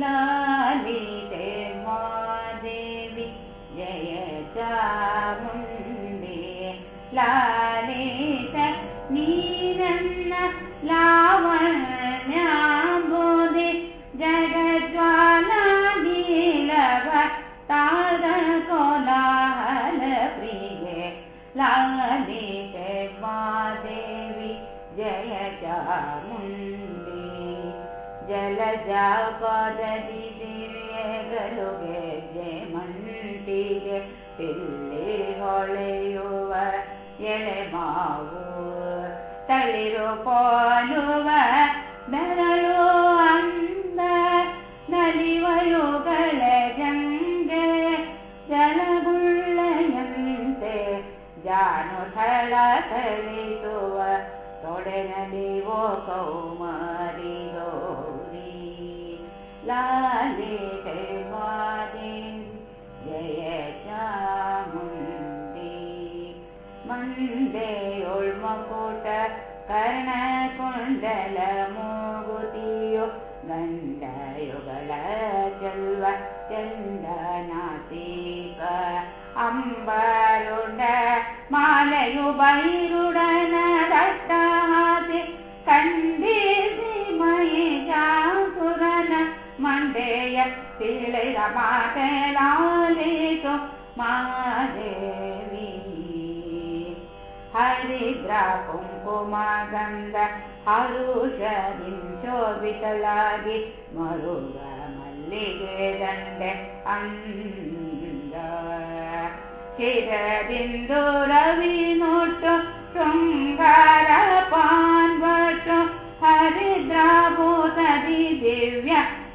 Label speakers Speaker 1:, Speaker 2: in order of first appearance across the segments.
Speaker 1: लालिते मादेवी जय चामुण्डे। लालित नीरन्न लावण्याम्बोधि जगज्वालानीलव तार कोलाहल प्रिये लालिते मादेवी जय चामुण्डे ಜಲಜಾಪದಲ್ಲಿ ದಿವ್ಯಗಳು ಗೆದ್ದೆ ಮಂಟಿಗೆ ಪಿಲ್ಲಿ ಹೊಳೆಯುವ ಎಳೆ ಮಾವು. ತಳಿರು ಪೋಲುವ ಬೆರಳು ಅಂದ ನಲಿವಯುಗಳ ಜಂಗೆ ಜಲಗುಳ್ಳೆಯಂತೆ ಜಾನು ಥಳ ಥಳಿಸುವ ತೊಡೆನಲಿವೋ ಕೌಮಾರಿ लाले कर्वादे जय चामुण्डे मन्दे उल्मकुट कर्णकुण्डल मोगुतियो गन्धयुगल चल्व चन्दनासिक अम्बरुण्ड मालयु बैरु लय पाठरलो मादे हरद्रा कुङ्कुमागन्द ह अरुषिन् चो विलि मरु मे दण्डे अो रविोट हरद्रा भोगवि दिव्या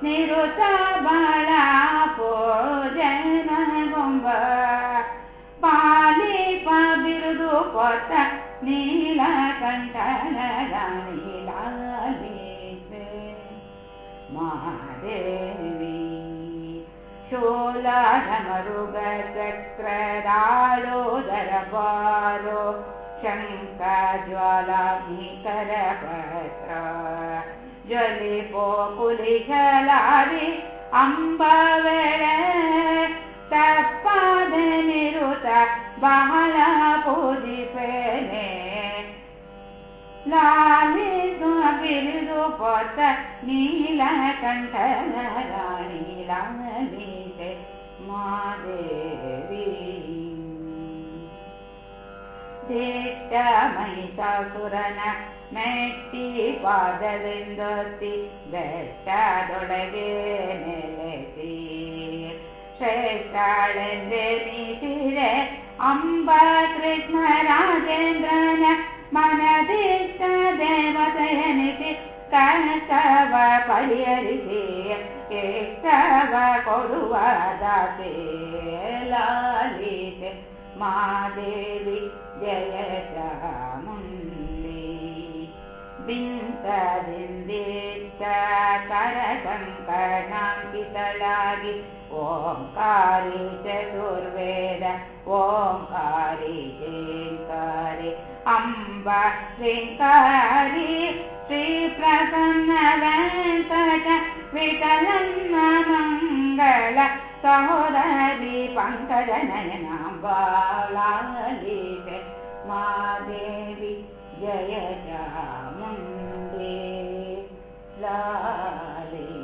Speaker 1: ರಾರತಿಯಿಂದ ಅಂಬ ಬೆಳ ತಪ್ಪದೆ ನಿರುತ ಬಾಳ ಪೋಜನ ಗೊಂಬ ಪಾಲಿಪ ಬಿರುದು ಕೊಟ್ಟ ನೀಲಕಂಠನ ರಾಣಿ ಲಾಲಿತೆ ಮಾದೇವಿ ಶೂಲಾಢಮರುಗ ಚಕ್ರದಾಳೋದರ ಬಾರೋ ಶಂಕ ಜ್ವಾಲಾಗ್ನಿಕರ ಪತ್ರ ಜ್ವಲಿಪೋ ಕುಲಿಸಲಾರಿ ಅಂಬವೆಳ ತಪ್ಪಾದ ನಿರುತ ಬಹಳ ಪೂಜಿಪೇನೆ ಲಾಲಿದು ಬಿರುದು ಪೊತ್ತ ನೀಲಕಂಠನ ರಾಣಿ ಲಾಲಿತೆ ಮಾದೇವಿ ದಿಟ್ಟ ಮಹಿಷಾಸುರನ ಮೆಟ್ಟಿ ಪಾದದಿಂದೊತ್ತಿ ಬೆಟ್ಟದೊಳಗೆ ನೆಲೆಸಿ ಶ್ರೇಷ್ಠಳೆಂದೆ ನೀತಿರೆ ಅಂಬ ಕೃಷ್ಣ ರಾಜೇಂದ್ರನ ಮನದಿಷ್ಟ ದೇವತೆಯನಿಸಿ ಕಷ್ಟವ ಪರಿಹರಿಸಿ ಕೇಷ್ಟವ ಕೊಡುವ ದಾತೆ ಲಾಲಿತೆ देव जयदामुण्डि बिन्दे च करसम् करणापितलारि ओङ्कारि चतुर्वेद ओङ्कारि देता अम्ब श्रीकारि श्रीप्रसन्न विकलन् ी पङ्कजनयनां मा देवी जय मन्दे लाले